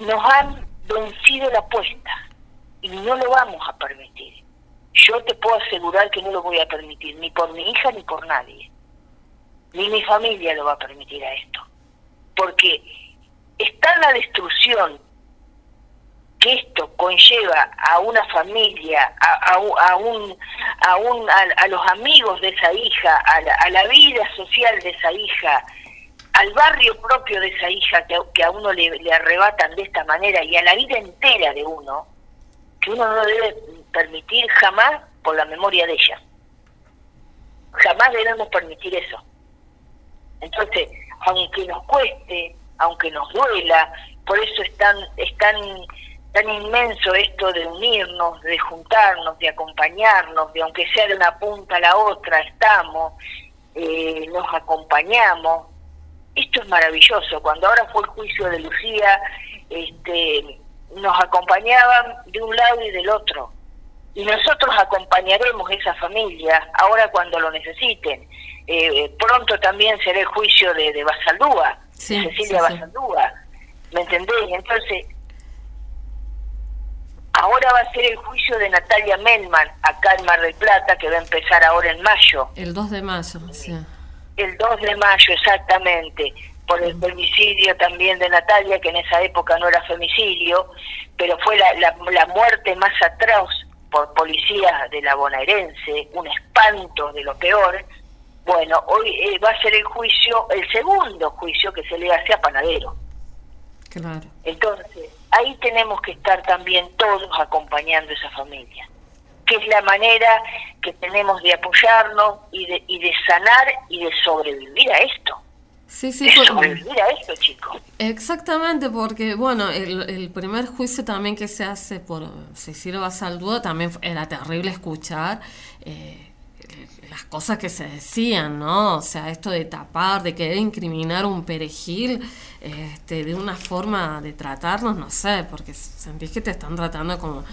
nos han vencido la apuesta y no lo vamos a permitir. Yo te puedo asegurar que no lo voy a permitir, ni por mi hija ni por nadie. Ni mi familia lo va a permitir a esto. Porque está la destrucción que esto conlleva a una familia, a, un, a, un, a, los amigos de esa hija, a la, vida social de esa hija, al barrio propio de esa hija que, a uno le, le arrebatan de esta manera y a la vida entera de uno, que uno no debe permitir jamás por la memoria de ella. Jamás debemos permitir eso. Entonces, aunque nos cueste, aunque nos duela, por eso es tan, es tan, tan inmenso esto de unirnos, de juntarnos, de acompañarnos, de aunque sea de una punta a la otra, estamos, eh, nos acompañamos. Esto es maravilloso. Cuando ahora fue el juicio de Lucía, este, nos acompañaban de un lado y del otro. Y nosotros acompañaremos esa familia ahora cuando lo necesiten. Eh, pronto también será el juicio de, de Basaldúa, Sí, de Cecilia sí, sí. Basaldúa. ¿Me entendés? Entonces, ahora va a ser el juicio de Natalia Melman acá en Mar del Plata, que va a empezar ahora en mayo. El 2 de mayo, sí. El 2 de mayo, exactamente, por el femicidio también de Natalia, que en esa época no era femicidio, pero fue la, la, la muerte más atroz por policías de la bonaerense, un espanto de lo peor. Bueno, hoy eh, va a ser el juicio, el segundo juicio que se le hace a Panadero. Claro. Entonces, ahí tenemos que estar también todos acompañando a esa familia, que es la manera que tenemos de apoyarnos y de, y de sanar y de sobrevivir a esto. Sí, sí, De por- sobrevivir a esto, chicos. Exactamente, porque bueno, el, el primer juicio también que se hace por Cecilia Basaldúa también era terrible escuchar eh, las cosas que se decían, ¿no? O sea, esto de tapar, de querer incriminar un perejil, este, de una forma de tratarnos, no sé, porque sentís que te están tratando como,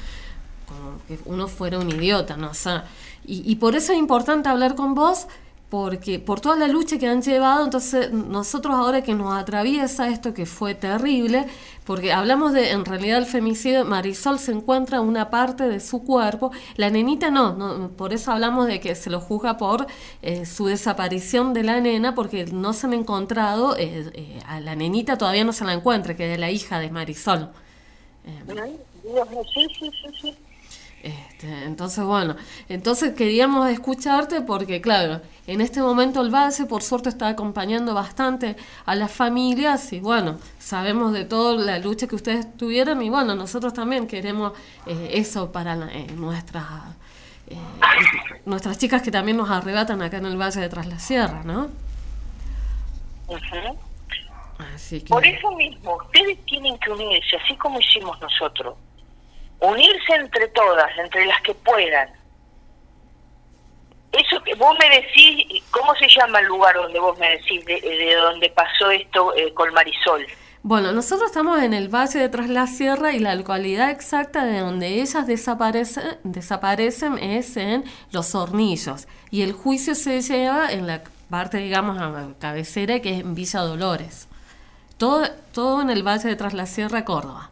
como que uno fuera un idiota, no sé. Y, y por eso es importante hablar con vos, porque por toda la lucha que han llevado, entonces nosotros ahora que nos atraviesa esto que fue terrible, porque hablamos de, en realidad, el femicidio, Marisol se encuentra una parte de su cuerpo, la nenita no, no por eso hablamos de que se lo juzga por eh, su desaparición de la nena, porque no se han encontrado, eh, eh, a la nenita todavía no se la encuentra, que es la hija de Marisol. Dios mío, sí, sí, sí, sí. Este, entonces, bueno, entonces queríamos escucharte porque, claro, en este momento el Valle, por suerte, está acompañando bastante a las familias y, bueno, sabemos de toda la lucha que ustedes tuvieron y, bueno, nosotros también queremos eh, eso para la- eh, nuestras, eh, nuestras chicas que también nos arrebatan acá en el Valle de Tras la Sierra, ¿no? Ujú. Así que... Por eso mismo, ustedes tienen que unirse, así como hicimos nosotros. Unirse entre todas, entre las que puedan. Eso que vos me decís, ¿cómo se llama el lugar donde vos me decís, de, de donde pasó esto eh, con Marisol? Bueno, nosotros estamos en el Valle de Tras la Sierra y la localidad exacta de donde ellas desaparecen, es en Los Hornillos. Y el juicio se lleva en la parte, digamos, a cabecera que es en Villa Dolores. Todo, todo en el Valle de Tras la Sierra, Córdoba.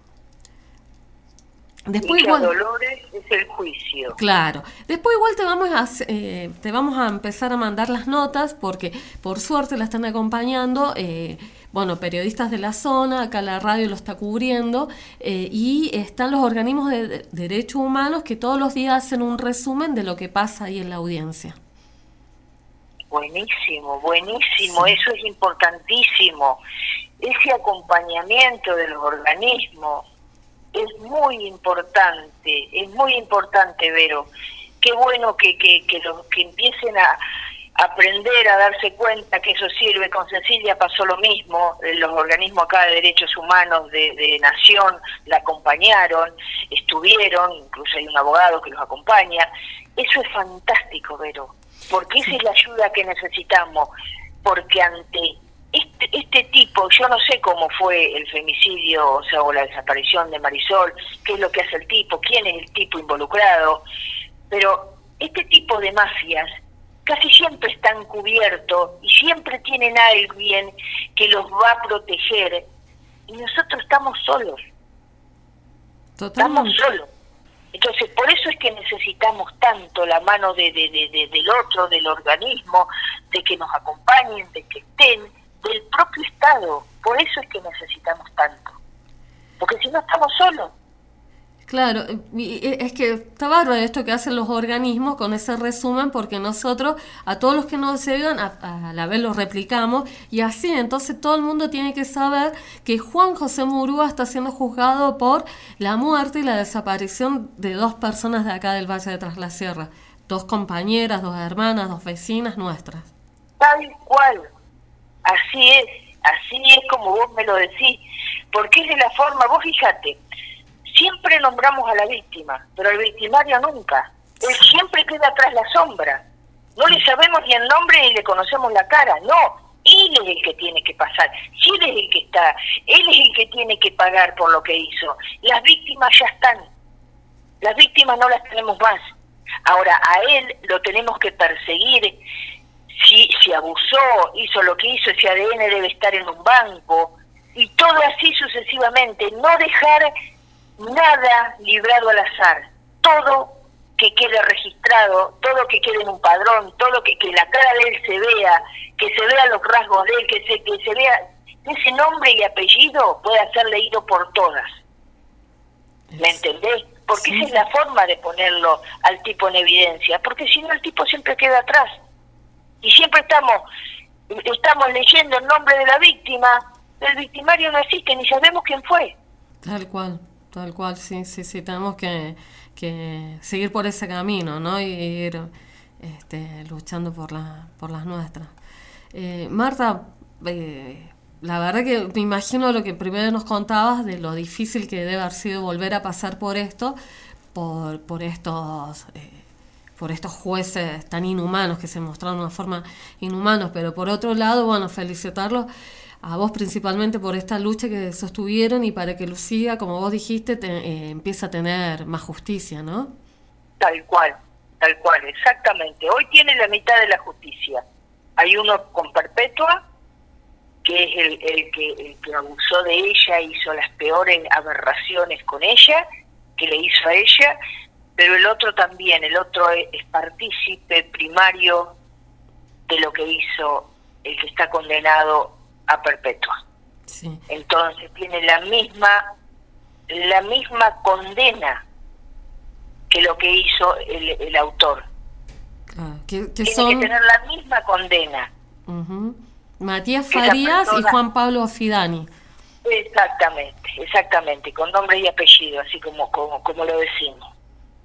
Después igual, Dolores es el juicio. Claro. Después igual te vamos a eh, te vamos a empezar a mandar las notas porque por suerte la están acompañando eh, bueno periodistas de la zona acá la radio lo está cubriendo eh, y están los organismos de, de derechos humanos que todos los días hacen un resumen de lo que pasa ahí en la audiencia. Buenísimo, buenísimo, eso es importantísimo. Ese acompañamiento de los organismos es muy importante, es muy importante, Vero. Qué bueno que, que, que, los, que empiecen a aprender a darse cuenta que eso sirve. Con Cecilia pasó lo mismo, eh, los organismos acá de derechos humanos de, de Nación la acompañaron, estuvieron, incluso hay un abogado que los acompaña. Eso es fantástico, Vero. porque esa es la ayuda que necesitamos, porque ante este, este tipo, yo no sé cómo fue el femicidio, o sea, o la desaparición de Marisol, qué es lo que hace el tipo, quién es el tipo involucrado, pero este tipo de mafias casi siempre están cubiertos y siempre tienen a alguien que los va a proteger. Y nosotros estamos solos, estamos solos. Entonces, por eso es que necesitamos tanto la mano de- de- del otro, del organismo, de que nos acompañen, de que estén, del propio Estado. Por eso es que necesitamos tanto. Porque si no estamos solos. Claro, es que está bárbaro esto que hacen los organismos con ese resumen, porque nosotros a todos los que nos llegan a, a la vez los replicamos y así entonces todo el mundo tiene que saber que Juan José Murúa está siendo juzgado por la muerte y la desaparición de dos personas de acá del Valle de Tras la Sierra, dos compañeras, dos hermanas, dos vecinas nuestras. Tal cual. Así es, así es como vos me lo decís. Porque es de la forma, vos fíjate, siempre nombramos a la víctima, pero al victimario nunca. Él siempre queda atrás la sombra. No le sabemos ni el nombre ni le conocemos la cara, no. Él es el que tiene que pasar, él es el que está, él es el que tiene que pagar por lo que hizo. Las víctimas ya están, las víctimas no las tenemos más. Ahora, a él lo tenemos que perseguir. Si, si abusó, hizo lo que hizo, ese ADN debe estar en un banco. Y todo así sucesivamente. No dejar nada librado al azar. Todo que quede registrado, todo que quede en un padrón, todo que, que la cara de él se vea, que se vean los rasgos de él, que se, que se vea ese nombre y apellido pueda ser leído por todas. ¿Me entendés? Porque Sí. esa es la forma de ponerlo al tipo en evidencia, porque si no el tipo siempre queda atrás. Y siempre estamos estamos leyendo el nombre de la víctima, el victimario no existe, ni sabemos quién fue. Tal cual, tal cual, sí, sí, sí, tenemos que, que seguir por ese camino, ¿no? Y ir este, luchando por, la, por las nuestras. Eh, Marta, eh, la verdad que me imagino lo que primero nos contabas de lo difícil que debe haber sido volver a pasar por esto, por, por estos... eh, por estos jueces tan inhumanos que se mostraron de una forma inhumanos, pero por otro lado, bueno, felicitarlos a vos principalmente por esta lucha que sostuvieron y para que Lucía, como vos dijiste, te- eh, empiece a tener más justicia, ¿no? Tal cual, tal cual, exactamente. Hoy tiene la mitad de la justicia. Hay uno con perpetua, que es el, el que, el que abusó de ella, hizo las peores aberraciones con ella, que le hizo a ella, pero el otro también, el otro es, es partícipe primario de lo que hizo el que está condenado a perpetua. Sí, Entonces tiene la misma la misma condena que lo que hizo el, el autor. claro. Que, que Tiene son que tener la misma condena. Matías Farías y Juan Pablo Fidani. Exactamente, exactamente, con nombre y apellido, así como, como, como lo decimos.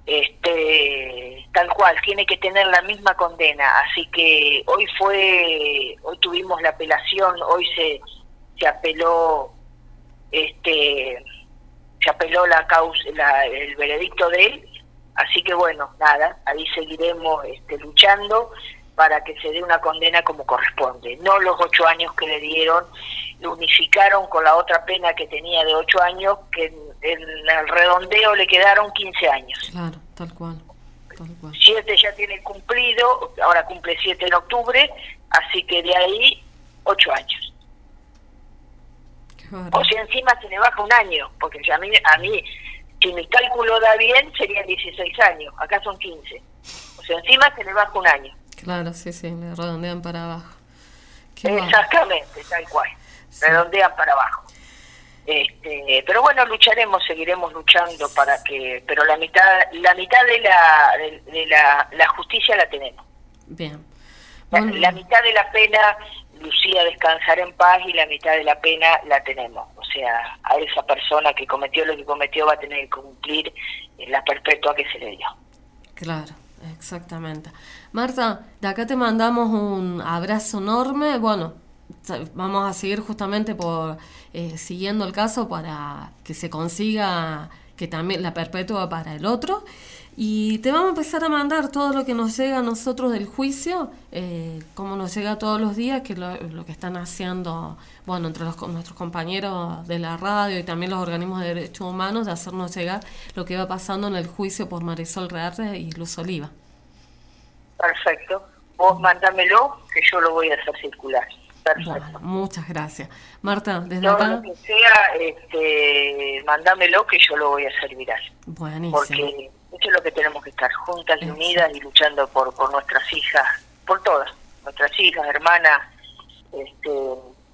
Este, tal cual, tiene que tener la misma condena. Así que hoy fue, hoy tuvimos la apelación, hoy se, se apeló, este, se apeló la causa, la- el veredicto de él. Así que bueno, nada, ahí seguiremos este, luchando para que se dé una condena como corresponde. No los ocho años que le dieron, lo unificaron con la otra pena que tenía de ocho años, que el redondeo le quedaron 15 años. Claro, tal cual, tal cual. Siete ya tiene cumplido, ahora cumple siete en octubre, así que de ahí ocho años. O si encima se le baja un año, porque a mí, a mí si mi cálculo da bien, serían 16 años, acá son 15. O sea, encima se le baja un año. Claro, sí, sí, le redondean para abajo. Qué. Exactamente, tal cual. Redondean para abajo. Este, pero bueno, lucharemos, seguiremos luchando para que, pero la mitad, la mitad de la, de, de la, la justicia la tenemos. Bien. La, Bueno, la mitad de la pena, Lucía descansará en paz y la mitad de la pena la tenemos. O sea, a esa persona que cometió lo que cometió va a tener que cumplir la perpetua que se le dio. Claro, exactamente. Marta, de acá te mandamos un abrazo enorme. Bueno, vamos a seguir justamente por eh, siguiendo el caso para que se consiga que también la perpetua para el otro. Y te vamos a empezar a mandar todo lo que nos llega a nosotros del juicio, eh, como nos llega todos los días, que lo, lo que están haciendo, bueno, entre los, nuestros compañeros de la radio y también los organismos de derechos humanos, de hacernos llegar lo que va pasando en el juicio por Marisol Rearte y Luz Oliva. Perfecto. Vos mándamelo, que yo lo voy a hacer circular. Perfecto. Muchas gracias. Marta, desde Todo acá, lo que sea, este, mándamelo, que yo lo voy a hacer viral. buenísimo. Porque eso es lo que tenemos que estar, juntas y unidas y luchando por, por nuestras hijas, por todas, nuestras hijas, hermanas, este,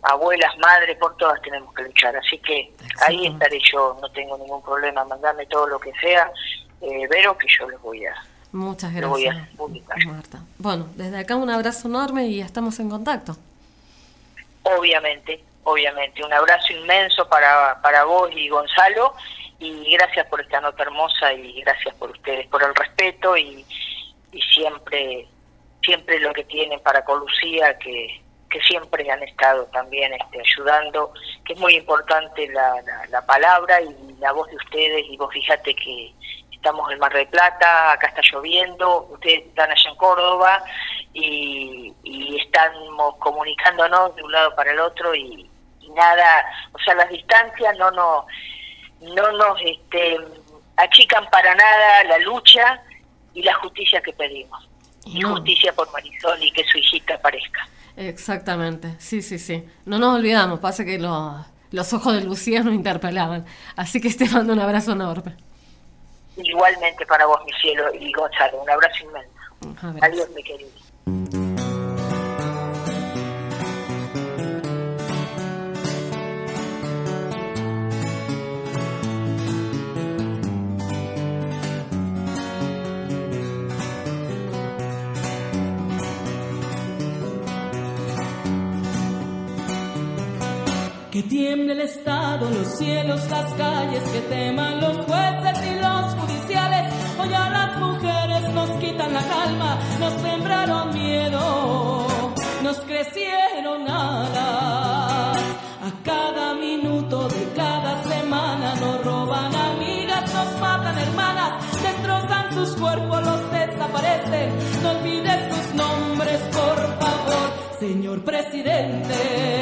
abuelas, madres, por todas tenemos que luchar. Así que ahí estaré yo, no tengo ningún problema, mandame todo lo que sea, eh, Vero, que yo les voy a... Muchas Lo voy a gracias, publicar. Marta. Bueno, desde acá un abrazo enorme y estamos en contacto. Obviamente, obviamente. Un abrazo inmenso para, para vos y Gonzalo y gracias por esta nota hermosa y gracias por ustedes, por el respeto y, y siempre siempre lo que tienen para con Lucía, que, que siempre han estado también este, ayudando, que es muy importante la, la, la palabra y la voz de ustedes y vos fíjate que estamos en Mar del Plata, acá está lloviendo, ustedes están allá en Córdoba y, y estamos comunicándonos de un lado para el otro y, y nada, o sea, las distancias no nos, no nos este, achican para nada la lucha y la justicia que pedimos. Y No. justicia por Marisol y que su hijita aparezca. Exactamente, sí, sí, sí. No nos olvidamos, pasa que los, los ojos de Lucía nos interpelaban. Así que te mando un abrazo enorme. Igualmente para vos, mi cielo, y Gonzalo, un abrazo inmenso. Un abrazo. Adiós, mi querido. Que tiemble el Estado, los cielos, las calles, que teman los jueces y los. Hoy a las mujeres nos quitan la calma, nos sembraron miedo, nos crecieron alas. A cada minuto de cada semana nos roban amigas, nos matan hermanas, destrozan sus cuerpos, los desaparecen. No olvides sus nombres, por favor, señor presidente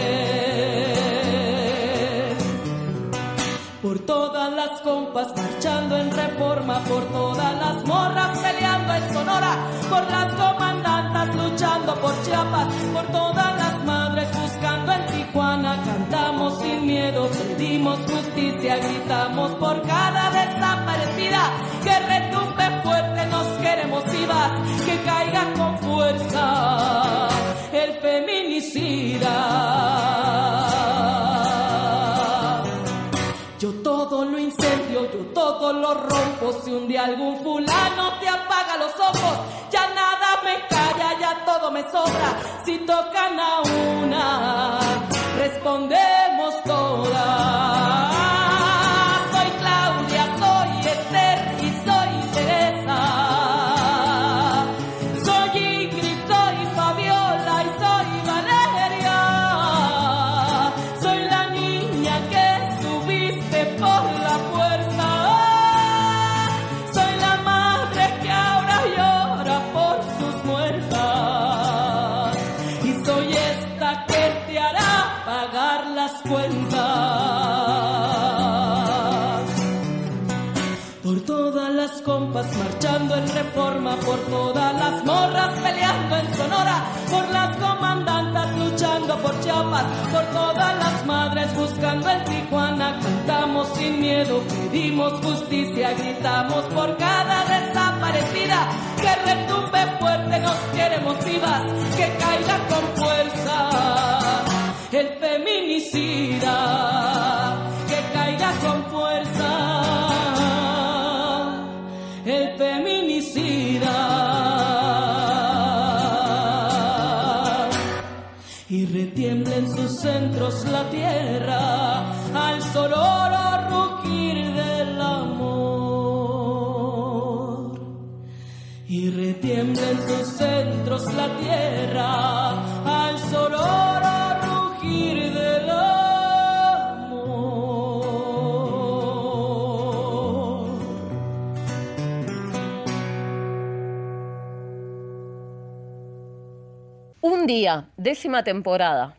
todas las compas marchando en reforma, por todas las morras peleando en Sonora, por las comandantas luchando por Chiapas, por todas las madres buscando en Tijuana, cantamos sin miedo, pedimos justicia, gritamos por cada desaparecida, que retumbe fuerte, nos queremos vivas, que caiga con fuerza el feminicida. Todo lo incendio, yo todo lo rompo. Si un día algún fulano te apaga los ojos, ya nada me calla, ya todo me sobra. Si tocan a una, respondemos marchando en reforma, por todas las morras peleando en Sonora, por las comandantas luchando por Chiapas, por todas las madres buscando en Tijuana, cantamos sin miedo, pedimos justicia, gritamos por cada desaparecida, que retumbe fuerte, nos queremos vivas, que caiga con fuerza centros la tierra al sonoro rugir del amor. Y retiembla en sus centros la tierra al sonoro rugir del amor. Un día, décima temporada.